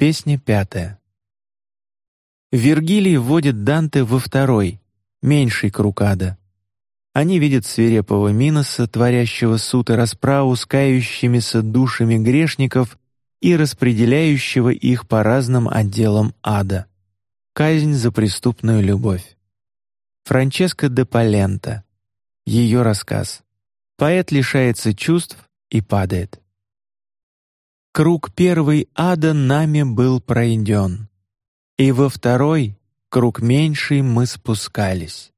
Песня пятая. Вергилий вводит Данте во второй, меньший круг ада. Они видят свирепого Миноса, творящего суд и расправу с кающимися душами грешников и распределяющего их по разным отделам ада. Казнь за преступную любовь. Франческо де Палента. Ее рассказ. Поэт лишается чувств и падает. Круг первый ада нами был пройден, и во второй, круг меньший, мы спускались,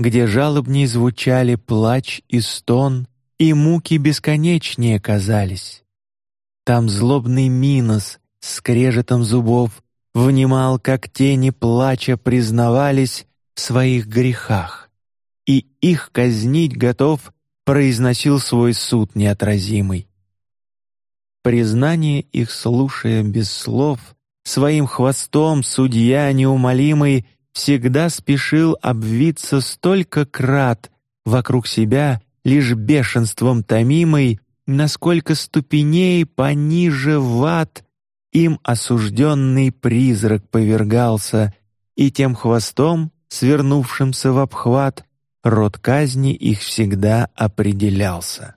где жалобней звучали плач и стон, и муки бесконечнее казались. Там злобный Минос с скрежетом зубов внимал, как тени плача признавались в своих грехах, и их казнить готов произносил свой суд неотразимый. Признание их слушая без слов, своим хвостом судья неумолимый всегда спешил обвиться столько крат вокруг себя, лишь бешенством томимой, насколько ступеней пониже в ад им осужденный призрак повергался, и тем хвостом, свернувшимся в обхват, род казни их всегда определялся.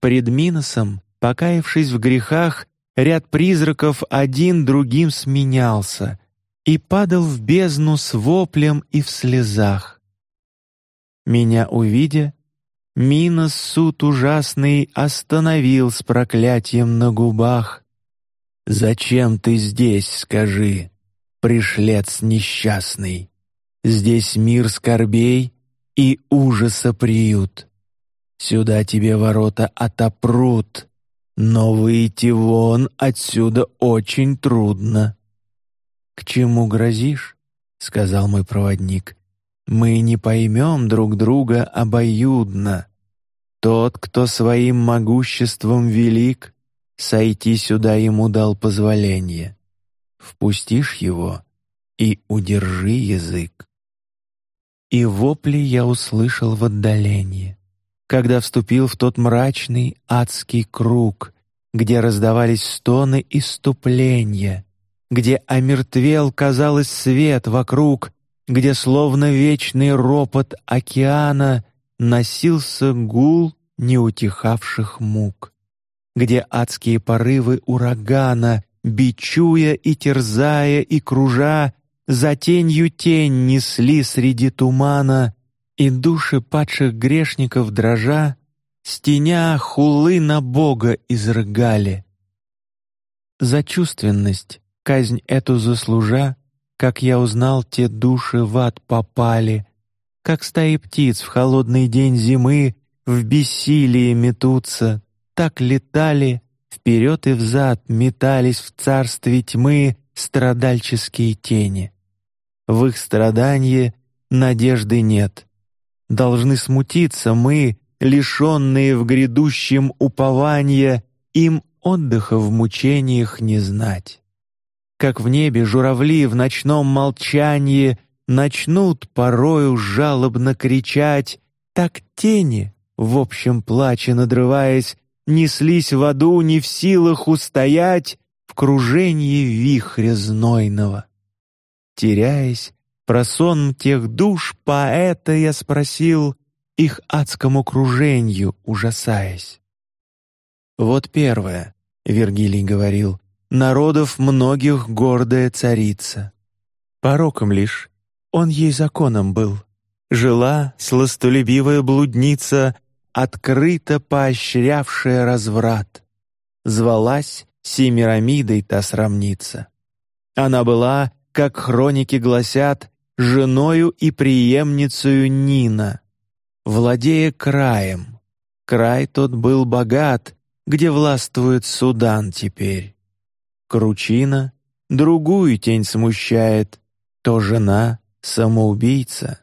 Пред Миносом, покаявшись в грехах, ряд призраков один другим сменялся и падал в бездну с воплем и в слезах. Меня увидя, Минос суд ужасный остановил с проклятием на губах. Зачем ты здесь, скажи, пришлец несчастный? Здесь мир скорбей и ужаса приют. Сюда тебе ворота отопрут, но выйти вон отсюда очень трудно. К чему грозишь? сказал мой проводник. Мы не поймем друг друга обоюдно. Тот, кто своим могуществом велик, сойти сюда ему дал позволение. Впустишь его и удержи язык и вопли я услышал в отдалении, когда вступил в тот мрачный адский круг, где раздавались стоны иступления, где омертвел, казалось, свет вокруг, где словно вечный ропот океана носился гул неутихавших мук, где адские порывы урагана, бичуя и терзая и кружа, за тенью тень несли среди тумана, и души падших грешников дрожа, стеня хулы на Бога изрыгали. За чувственность казнь эту заслужа, как я узнал, те души в ад попали, как стаи птиц в холодный день зимы в бессилии метутся, так летали вперед и взад, метались в царстве тьмы страдальческие тени. В их страдании надежды нет. Должны смутиться мы, лишенные в грядущем упования, им отдыха в мучениях не знать. Как в небе журавли в ночном молчании начнут порою жалобно кричать, так тени в общем плаче надрываясь неслись в аду не в силах устоять в кружении вихря знойного теряясь, про сон тех душ поэта я спросил, их адскому круженью ужасаясь. Вот первое, Вергилий говорил, народов многих гордая царица. Пороком лишь, он ей законом был. Жила сластолюбивая блудница, открыто поощрявшая разврат. Звалась Семирамидой та срамница. Она была как хроники гласят, женою и преемницею Нина, владея краем. Край тот был богат, где властвует Судан теперь. Кручина другую тень смущает, то жена самоубийца.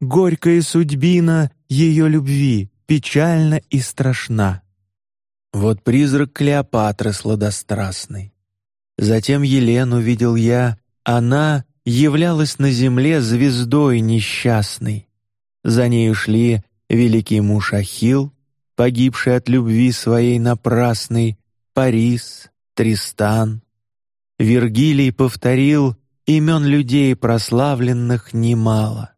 Горькая судьбина ее любви печальна и страшна. Вот призрак Клеопатры сладострастный. Затем Елену видел я, она являлась на земле звездой несчастной. За ней шли великий муж Ахил, погибший от любви своей напрасной, Парис, Тристан. Вергилий повторил имен людей прославленных немало,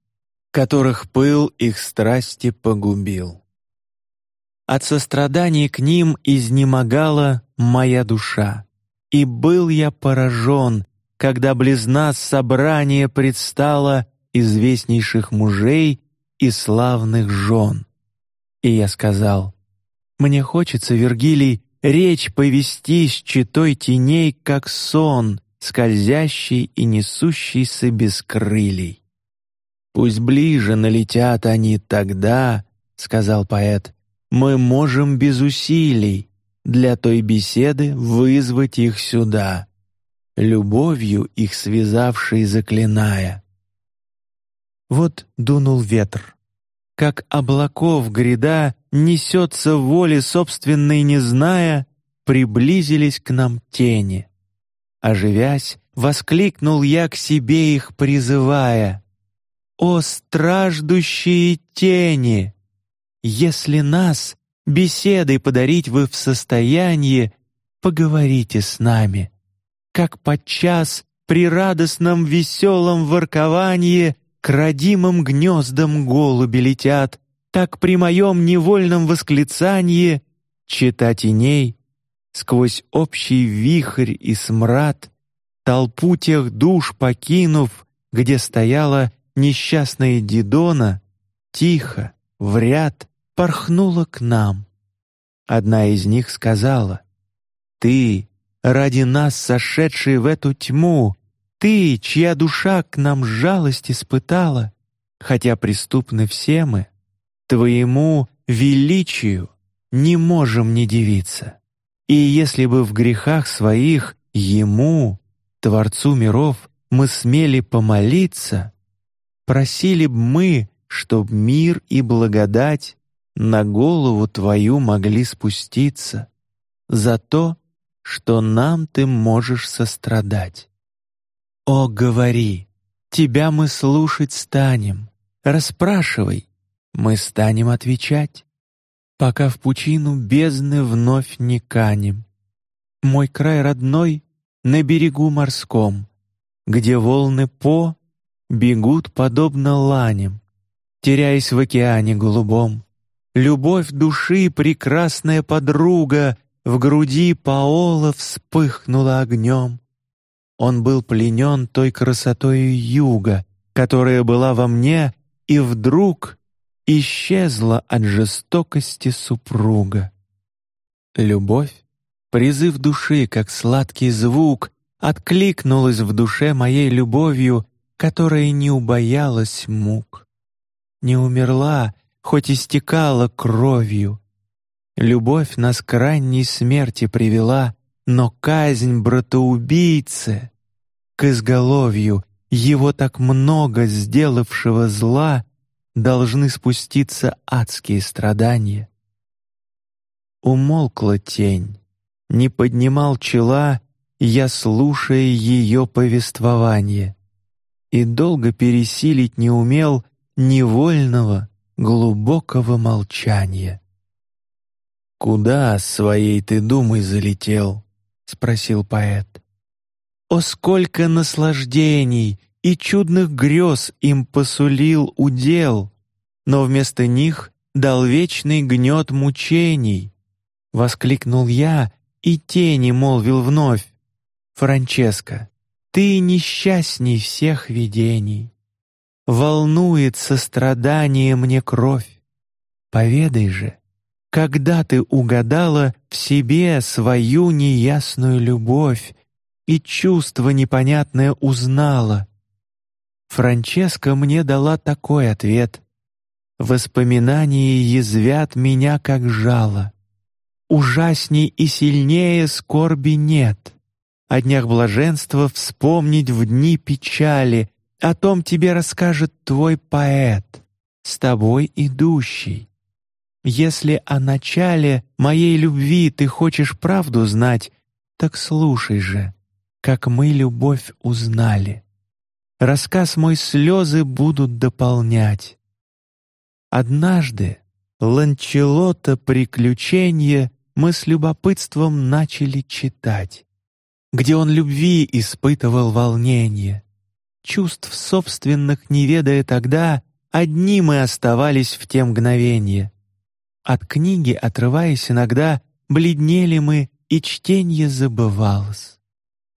которых пыл их страсти погубил. От сострадания к ним изнемогала моя душа, и был я поражен, когда близ нас собрание предстало известнейших мужей и славных жен. И я сказал: мне хочется, Вергилий, речь повести с читой теней, как сон, скользящий и несущийся без крылей. Пусть ближе налетят они тогда, сказал поэт, мы можем без усилий для той беседы вызвать их сюда, любовью их связавшей заклиная. Вот дунул ветер, как облаков гряда несется воли собственной, не зная, приблизились к нам тени. Оживясь, воскликнул я к себе их призывая: "О страждущие тени, если нас беседой подарить вы в состоянии, поговорите с нами, как подчас при радостном веселом ворковании к родимым гнездам голуби летят, так при моем невольном восклицании чита теней сквозь общий вихрь и смрад толпу тех душ покинув, где стояла несчастная Дидона, тихо в ряд порхнула к нам. Одна из них сказала: "Ты ради нас сошедший в эту тьму, ты, чья душа к нам жалость испытала, хотя преступны все мы, Твоему величию не можем не дивиться. И если бы в грехах своих Ему, Творцу миров, мы смели помолиться, просили б мы, чтоб мир и благодать на голову Твою могли спуститься за то, что нам Ты можешь сострадать. О, говори, Тебя мы слушать станем, расспрашивай, мы станем отвечать, пока в пучину бездны вновь не канем. Мой край родной на берегу морском, где волны по бегут подобно ланям, теряясь в океане голубом. Любовь души прекрасная подруга в груди Паола вспыхнула огнем. Он был пленен той красотой юга, которая была во мне, и вдруг исчезла от жестокости супруга. Любовь, призыв души, как сладкий звук, откликнулась в душе моей любовью, которая не убоялась мук, не умерла, хоть истекала кровью. Любовь нас к ранней смерти привела, но казнь братоубийцы к изголовью его так много сделавшего зла должны спуститься адские страдания. Умолкла тень, не поднимал чела я, слушая ее повествование, и долго пересилить не умел невольного глубокого молчания. Куда своей ты думой залетел? спросил поэт. О сколько наслаждений и чудных грез им посулил удел, но вместо них дал вечный гнет мучений. Воскликнул я, и тени молвил вновь: Франческо, ты несчастней всех видений. Волнует сострадание мне кровь. Поведай же, когда ты угадала в себе свою неясную любовь и чувство непонятное узнала, Франческа мне дала такой ответ: воспоминания язвят меня как жало. Ужасней и сильнее скорби нет. О днях блаженства вспомнить в дни печали, о том тебе расскажет твой поэт, с тобой идущий. Если о начале моей любви ты хочешь правду знать, так слушай же, как мы любовь узнали. Рассказ мой слезы будут дополнять. Однажды Ланчелота приключения мы с любопытством начали читать. где он любви испытывал волнение. Чувств собственных не ведая тогда, одни мы оставались в те мгновения. От книги, отрываясь иногда, бледнели мы, и чтение забывалось.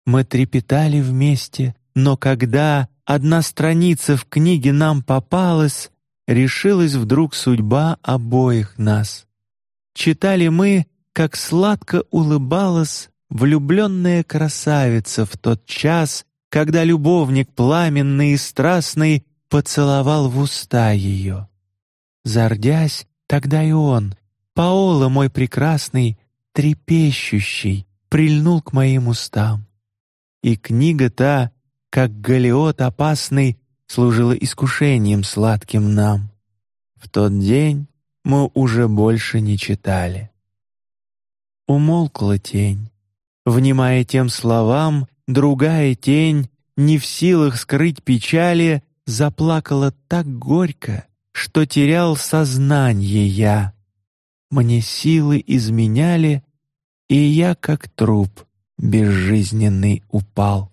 Мы трепетали вместе, но когда одна страница в книге нам попалась, решилась вдруг судьба обоих нас. Читали мы, как сладко улыбалась влюбленная красавица в тот час, когда любовник пламенный и страстный поцеловал в уста ее. Зардясь, тогда и он, Паола мой прекрасный, трепещущий, прильнул к моим устам. И книга та, как галеот опасный, служила искушением сладким нам. В тот день мы уже больше не читали. Умолкла тень, внимая тем словам, другая тень, не в силах скрыть печали, заплакала так горько, что терял сознание я. Мне силы изменяли, и я как труп безжизненный упал.